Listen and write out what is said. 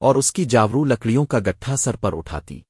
اور اس کی جاورو لکڑیوں کا گٹھا سر پر اٹھاتی۔